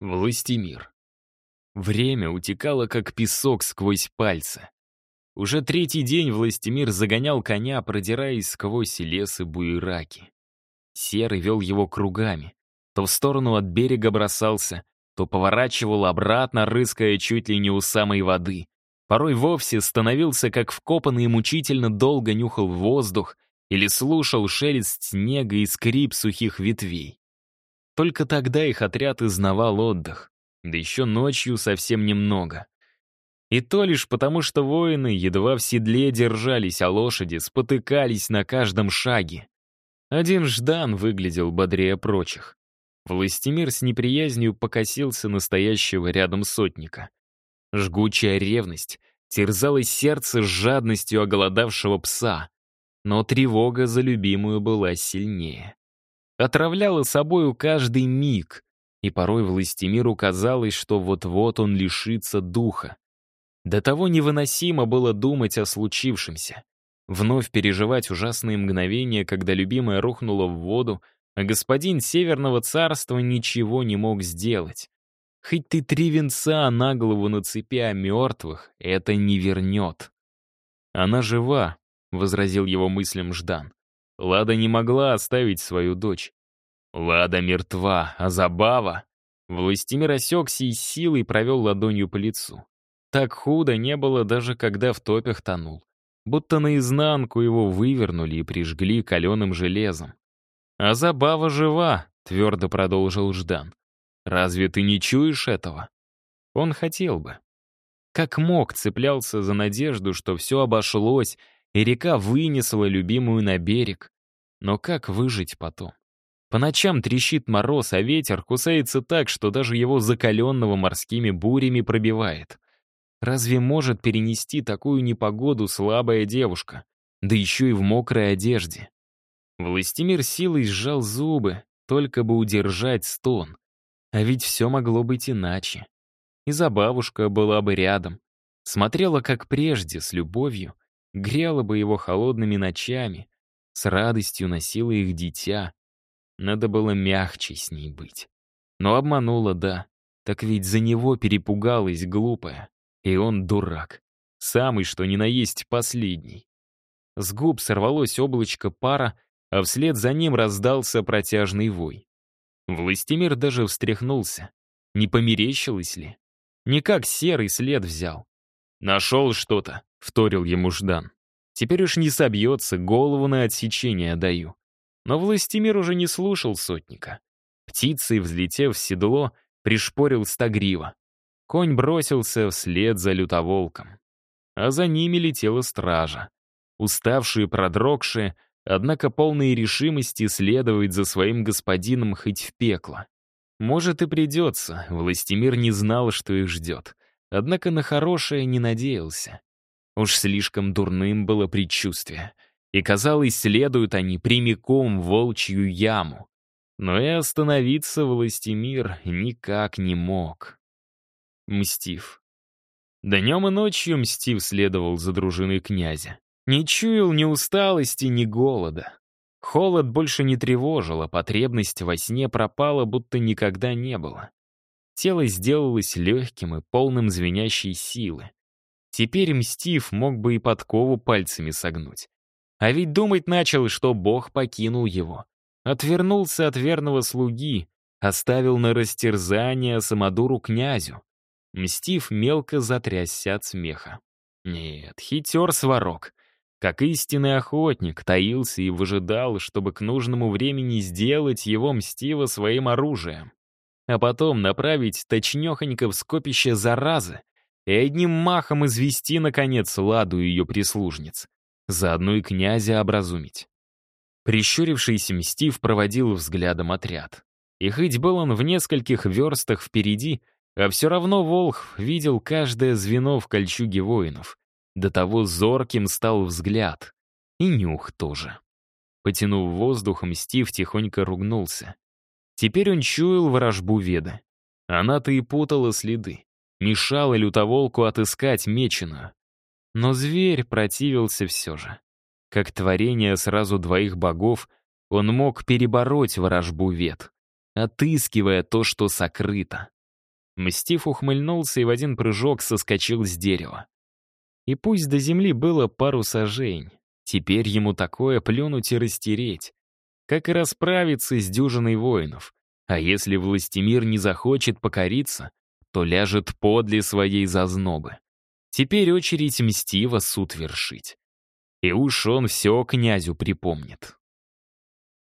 Властимир. Время утекало, как песок сквозь пальцы. Уже третий день Властимир загонял коня, продираясь сквозь лес и буераки. Серый вел его кругами. То в сторону от берега бросался, то поворачивал обратно, рыская чуть ли не у самой воды. Порой вовсе становился, как вкопанный и мучительно долго нюхал воздух или слушал шелест снега и скрип сухих ветвей. Только тогда их отряд изнавал отдых, да еще ночью совсем немного. И то лишь потому, что воины едва в седле держались, а лошади спотыкались на каждом шаге. Один Ждан выглядел бодрее прочих. Властимир с неприязнью покосился настоящего рядом сотника. Жгучая ревность терзала сердце с жадностью оголодавшего пса, но тревога за любимую была сильнее отравляла собою каждый миг, и порой Властимиру казалось, что вот-вот он лишится духа. До того невыносимо было думать о случившемся. Вновь переживать ужасные мгновения, когда любимая рухнула в воду, а господин Северного Царства ничего не мог сделать. Хоть ты три венца на голову нацепи, а мертвых это не вернет. «Она жива», — возразил его мыслям Ждан. Лада не могла оставить свою дочь. Лада мертва, а забава... Властимир осекся и силой провел ладонью по лицу. Так худо не было даже когда в топях тонул. Будто наизнанку его вывернули и прижгли каленым железом. «А забава жива», — твердо продолжил Ждан. «Разве ты не чуешь этого?» Он хотел бы. Как мог, цеплялся за надежду, что все обошлось, и река вынесла любимую на берег. Но как выжить потом? По ночам трещит мороз, а ветер кусается так, что даже его закаленного морскими бурями пробивает. Разве может перенести такую непогоду слабая девушка? Да еще и в мокрой одежде. Властимир силой сжал зубы, только бы удержать стон. А ведь все могло быть иначе. И забавушка была бы рядом. Смотрела, как прежде, с любовью, грела бы его холодными ночами, с радостью носила их дитя. Надо было мягче с ней быть. Но обманула, да. Так ведь за него перепугалась глупая. И он дурак. Самый, что ни на есть, последний. С губ сорвалось облачко пара, а вслед за ним раздался протяжный вой. Властимир даже встряхнулся. Не померещилось ли? Никак серый след взял. «Нашел что-то», — вторил ему Ждан. Теперь уж не собьется, голову на отсечение даю. Но Властимир уже не слушал сотника. Птицей, взлетев в седло, пришпорил стагрива. Конь бросился вслед за лютоволком. А за ними летела стража. Уставшие, продрогшие, однако полные решимости следовать за своим господином хоть в пекло. Может и придется, Властимир не знал, что их ждет. Однако на хорошее не надеялся. Уж слишком дурным было предчувствие. И, казалось, следуют они прямиком в волчью яму. Но и остановиться Властимир никак не мог. Мстив. Днем и ночью Мстив следовал за дружиной князя. Не чуял ни усталости, ни голода. Холод больше не тревожил, а потребность во сне пропала, будто никогда не было. Тело сделалось легким и полным звенящей силы. Теперь Мстив мог бы и подкову пальцами согнуть. А ведь думать начал, что Бог покинул его. Отвернулся от верного слуги, оставил на растерзание самодуру князю. Мстив мелко затрясся от смеха. Нет, хитер сварок. Как истинный охотник, таился и выжидал, чтобы к нужному времени сделать его мстиво своим оружием. А потом направить точнёхонько в скопище заразы, и одним махом извести, наконец, ладу ее прислужниц. Заодно и князя образумить. Прищурившийся Мстив проводил взглядом отряд. И хоть был он в нескольких верстах впереди, а все равно Волх видел каждое звено в кольчуге воинов. До того зорким стал взгляд. И нюх тоже. Потянув воздух, Мстив тихонько ругнулся. Теперь он чуял ворожбу Веды. Она-то и путала следы мешало лютоволку отыскать меченую. Но зверь противился все же. Как творение сразу двоих богов, он мог перебороть ворожбу вет, отыскивая то, что сокрыто. Мстив ухмыльнулся и в один прыжок соскочил с дерева. И пусть до земли было пару сажень, теперь ему такое плюнуть и растереть. Как и расправиться с дюжиной воинов. А если Властимир не захочет покориться, то ляжет подле своей зазнобы. Теперь очередь мстиво суд вершить. И уж он все князю припомнит.